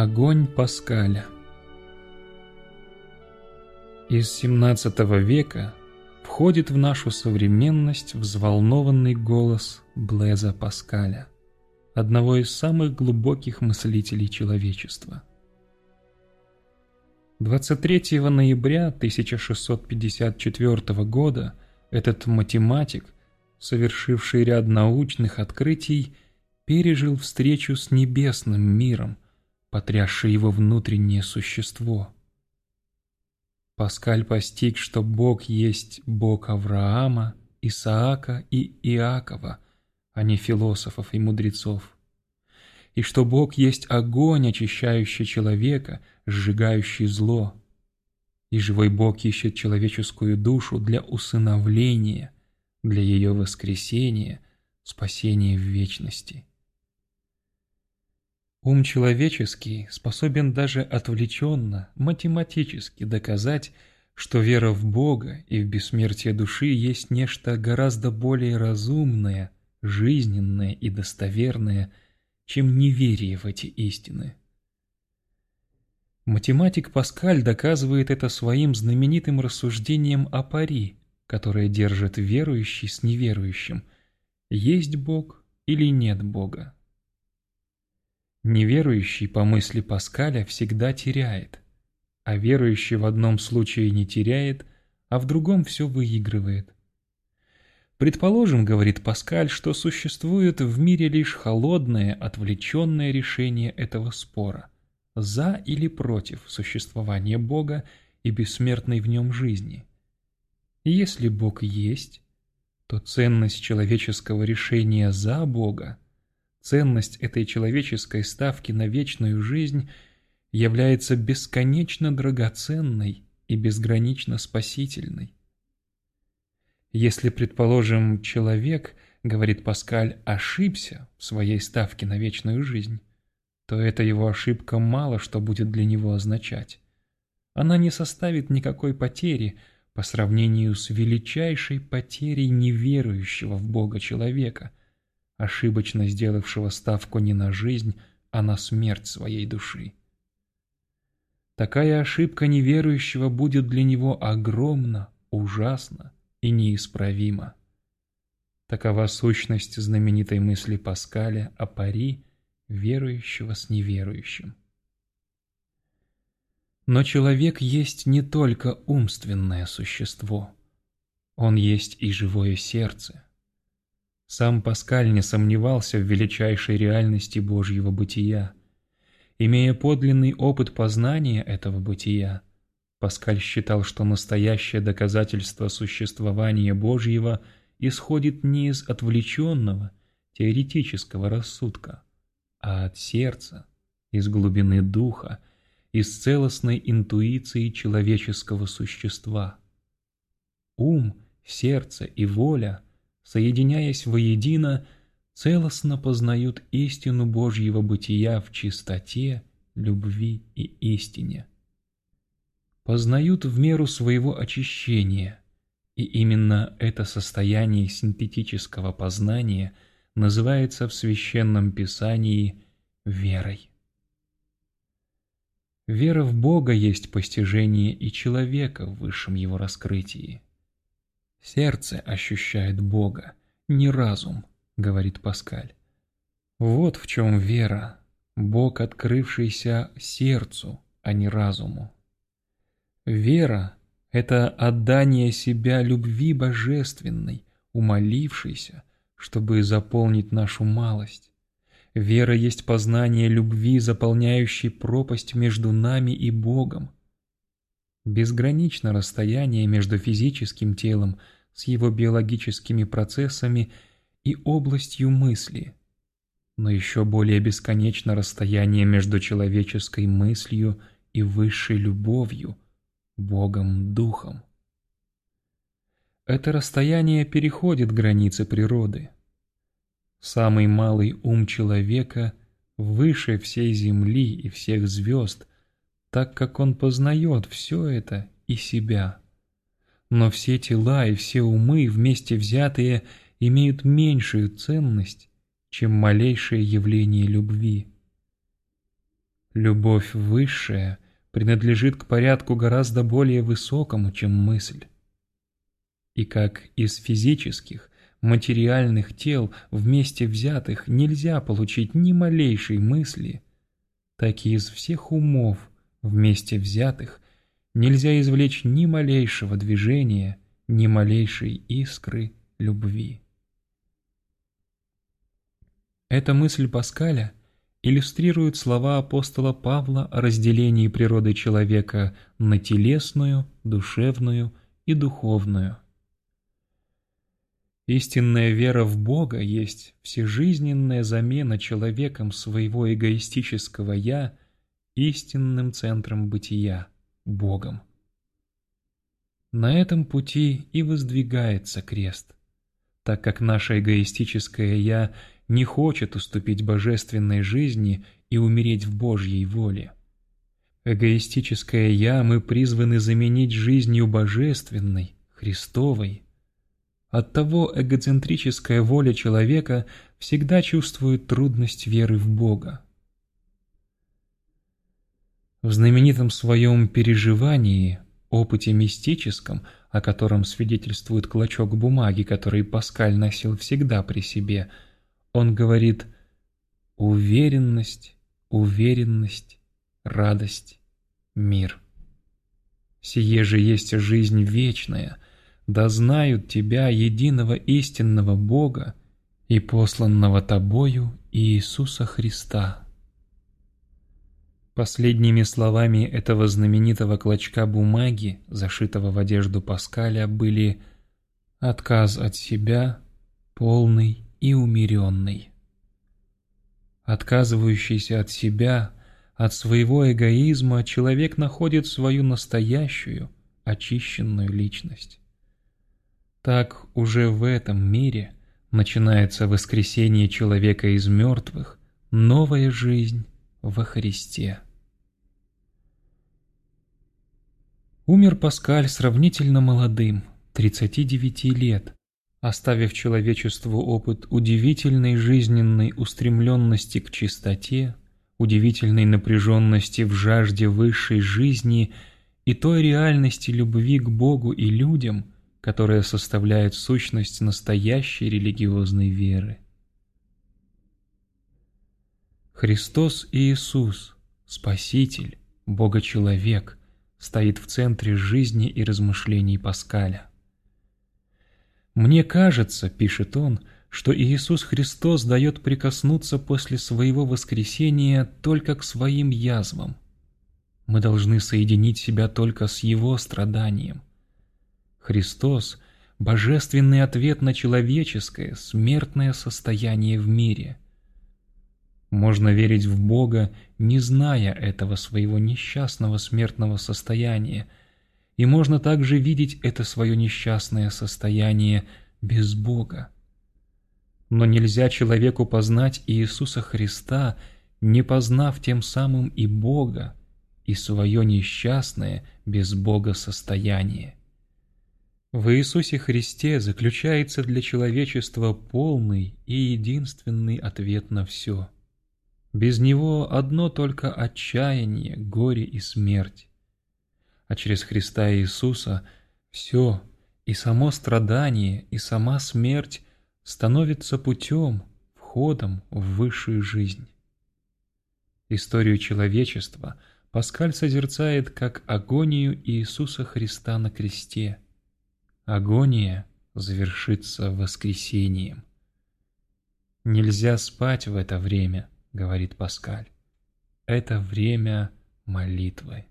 Огонь Паскаля Из 17 века входит в нашу современность взволнованный голос Блеза Паскаля, одного из самых глубоких мыслителей человечества. 23 ноября 1654 года этот математик, совершивший ряд научных открытий, пережил встречу с небесным миром, потрясший его внутреннее существо. Паскаль постиг, что Бог есть Бог Авраама, Исаака и Иакова, а не философов и мудрецов. И что Бог есть огонь, очищающий человека, сжигающий зло. И живой Бог ищет человеческую душу для усыновления, для ее воскресения, спасения в вечности. Ум человеческий способен даже отвлеченно, математически доказать, что вера в Бога и в бессмертие души есть нечто гораздо более разумное, жизненное и достоверное, чем неверие в эти истины. Математик Паскаль доказывает это своим знаменитым рассуждением о пари, которое держит верующий с неверующим, есть Бог или нет Бога. Неверующий, по мысли Паскаля, всегда теряет, а верующий в одном случае не теряет, а в другом все выигрывает. Предположим, говорит Паскаль, что существует в мире лишь холодное, отвлеченное решение этого спора – за или против существования Бога и бессмертной в нем жизни. Если Бог есть, то ценность человеческого решения за Бога – Ценность этой человеческой ставки на вечную жизнь является бесконечно драгоценной и безгранично спасительной. Если, предположим, человек, говорит Паскаль, ошибся в своей ставке на вечную жизнь, то эта его ошибка мало что будет для него означать. Она не составит никакой потери по сравнению с величайшей потерей неверующего в Бога человека, ошибочно сделавшего ставку не на жизнь, а на смерть своей души. Такая ошибка неверующего будет для него огромна, ужасна и неисправима. Такова сущность знаменитой мысли Паскаля о пари верующего с неверующим. Но человек есть не только умственное существо, он есть и живое сердце, сам Паскаль не сомневался в величайшей реальности Божьего бытия. Имея подлинный опыт познания этого бытия, Паскаль считал, что настоящее доказательство существования Божьего исходит не из отвлеченного, теоретического рассудка, а от сердца, из глубины духа, из целостной интуиции человеческого существа. Ум, сердце и воля – соединяясь воедино, целостно познают истину Божьего бытия в чистоте, любви и истине. Познают в меру своего очищения, и именно это состояние синтетического познания называется в Священном Писании верой. Вера в Бога есть постижение и человека в высшем его раскрытии – Сердце ощущает Бога, не разум, говорит Паскаль. Вот в чем вера, Бог, открывшийся сердцу, а не разуму. Вера – это отдание себя любви божественной, умолившейся, чтобы заполнить нашу малость. Вера есть познание любви, заполняющей пропасть между нами и Богом, Безгранично расстояние между физическим телом с его биологическими процессами и областью мысли. Но еще более бесконечно расстояние между человеческой мыслью и высшей любовью, Богом Духом. Это расстояние переходит границы природы. Самый малый ум человека выше всей земли и всех звезд – так как он познает все это и себя. Но все тела и все умы вместе взятые имеют меньшую ценность, чем малейшее явление любви. Любовь высшая принадлежит к порядку гораздо более высокому, чем мысль. И как из физических, материальных тел вместе взятых нельзя получить ни малейшей мысли, так и из всех умов вместе взятых нельзя извлечь ни малейшего движения, ни малейшей искры любви. Эта мысль Паскаля иллюстрирует слова апостола Павла о разделении природы человека на телесную, душевную и духовную – Истинная вера в Бога есть всежизненная замена человеком своего эгоистического «я» истинным центром бытия – Богом. На этом пути и воздвигается крест, так как наше эгоистическое «я» не хочет уступить божественной жизни и умереть в Божьей воле. Эгоистическое «я» мы призваны заменить жизнью божественной, Христовой – Оттого эгоцентрическая воля человека всегда чувствует трудность веры в Бога. В знаменитом своем переживании, опыте мистическом, о котором свидетельствует клочок бумаги, который Паскаль носил всегда при себе, он говорит «уверенность, уверенность, радость, мир». Сие же есть жизнь вечная – да знают Тебя, единого истинного Бога и посланного Тобою Иисуса Христа». Последними словами этого знаменитого клочка бумаги, зашитого в одежду Паскаля, были «отказ от себя, полный и умеренный». Отказывающийся от себя, от своего эгоизма, человек находит свою настоящую, очищенную личность. Так уже в этом мире начинается воскресение человека из мертвых, новая жизнь во Христе. Умер Паскаль сравнительно молодым, 39 лет, оставив человечеству опыт удивительной жизненной устремленности к чистоте, удивительной напряженности в жажде высшей жизни и той реальности любви к Богу и людям – которая составляет сущность настоящей религиозной веры. Христос Иисус, Спаситель, Бога-человек, стоит в центре жизни и размышлений Паскаля. «Мне кажется, — пишет он, — что Иисус Христос дает прикоснуться после своего воскресения только к своим язвам. Мы должны соединить себя только с Его страданием. Христос – божественный ответ на человеческое, смертное состояние в мире. Можно верить в Бога, не зная этого своего несчастного смертного состояния, и можно также видеть это свое несчастное состояние без Бога. Но нельзя человеку познать Иисуса Христа, не познав тем самым и Бога, и свое несчастное без Бога состояние. В Иисусе Христе заключается для человечества полный и единственный ответ на все. Без Него одно только отчаяние, горе и смерть. А через Христа Иисуса все, и само страдание, и сама смерть становится путем, входом в высшую жизнь. Историю человечества Паскаль созерцает как агонию Иисуса Христа на кресте – Агония завершится воскресением. «Нельзя спать в это время», — говорит Паскаль. «Это время молитвы».